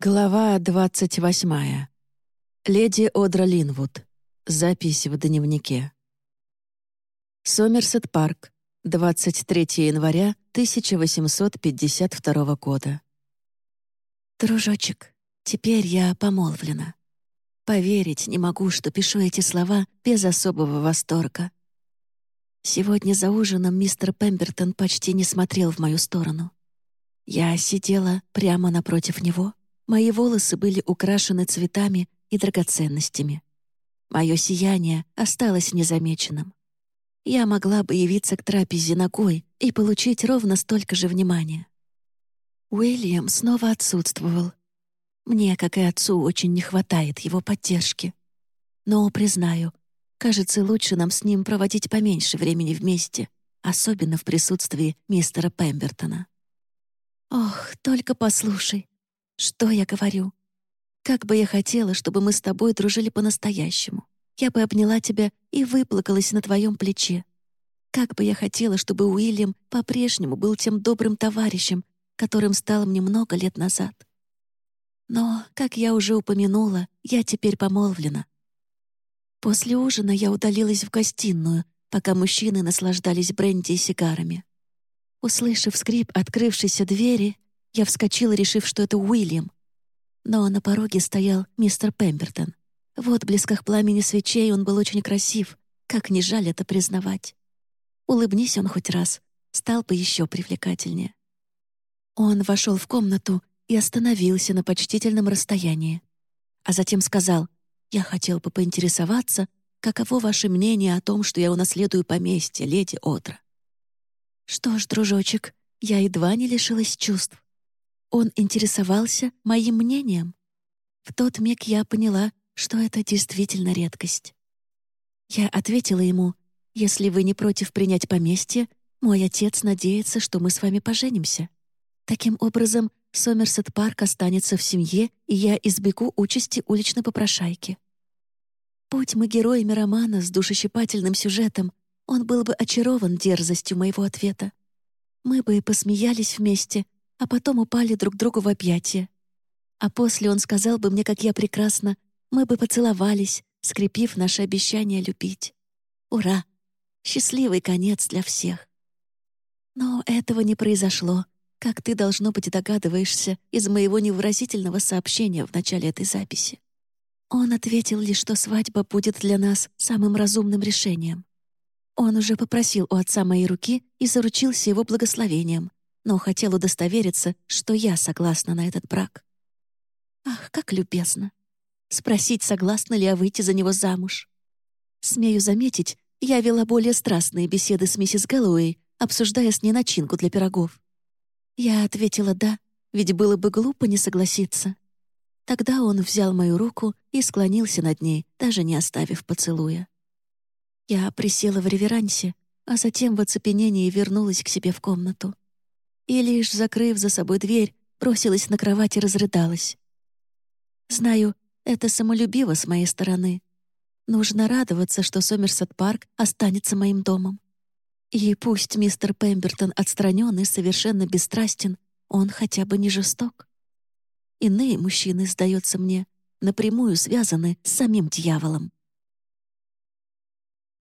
Глава двадцать восьмая. Леди Одра Линвуд. Запись в дневнике. Сомерсет Парк. 23 января 1852 года. «Дружочек, теперь я помолвлена. Поверить не могу, что пишу эти слова без особого восторга. Сегодня за ужином мистер Пембертон почти не смотрел в мою сторону. Я сидела прямо напротив него — Мои волосы были украшены цветами и драгоценностями. Мое сияние осталось незамеченным. Я могла бы явиться к трапезе ногой и получить ровно столько же внимания. Уильям снова отсутствовал. Мне, как и отцу, очень не хватает его поддержки. Но, признаю, кажется, лучше нам с ним проводить поменьше времени вместе, особенно в присутствии мистера Пембертона. «Ох, только послушай, что я говорю? Как бы я хотела, чтобы мы с тобой дружили по-настоящему. Я бы обняла тебя и выплакалась на твоем плече. Как бы я хотела, чтобы Уильям по-прежнему был тем добрым товарищем, которым стал мне много лет назад. Но, как я уже упомянула, я теперь помолвлена. После ужина я удалилась в гостиную, пока мужчины наслаждались бренди и сигарами. Услышав скрип открывшейся двери, я вскочила, решив, что это Уильям. Но на пороге стоял мистер Пембертон. В отблесках пламени свечей он был очень красив, как не жаль это признавать. Улыбнись он хоть раз, стал бы еще привлекательнее. Он вошел в комнату и остановился на почтительном расстоянии. А затем сказал, «Я хотел бы поинтересоваться, каково ваше мнение о том, что я унаследую поместье, леди Одра?» Что ж, дружочек, я едва не лишилась чувств. Он интересовался моим мнением. В тот миг я поняла, что это действительно редкость. Я ответила ему, «Если вы не против принять поместье, мой отец надеется, что мы с вами поженимся. Таким образом, Сомерсет Парк останется в семье, и я избегу участи уличной попрошайки. Будь мы героями романа с душещипательным сюжетом, он был бы очарован дерзостью моего ответа. Мы бы и посмеялись вместе — а потом упали друг другу в объятия. А после он сказал бы мне, как я прекрасна, мы бы поцеловались, скрепив наше обещание любить. Ура! Счастливый конец для всех. Но этого не произошло, как ты, должно быть, догадываешься из моего невыразительного сообщения в начале этой записи. Он ответил лишь, что свадьба будет для нас самым разумным решением. Он уже попросил у отца моей руки и заручился его благословением, но хотел удостовериться, что я согласна на этот брак. Ах, как любезно. Спросить, согласна ли я выйти за него замуж. Смею заметить, я вела более страстные беседы с миссис Гэллоуэй, обсуждая с ней начинку для пирогов. Я ответила «да», ведь было бы глупо не согласиться. Тогда он взял мою руку и склонился над ней, даже не оставив поцелуя. Я присела в реверансе, а затем в оцепенении вернулась к себе в комнату и, лишь закрыв за собой дверь, бросилась на кровать и разрыдалась. Знаю, это самолюбиво с моей стороны. Нужно радоваться, что Сомерсет Парк останется моим домом. И пусть мистер Пембертон отстранен и совершенно бесстрастен, он хотя бы не жесток. Иные мужчины, сдается мне, напрямую связаны с самим дьяволом.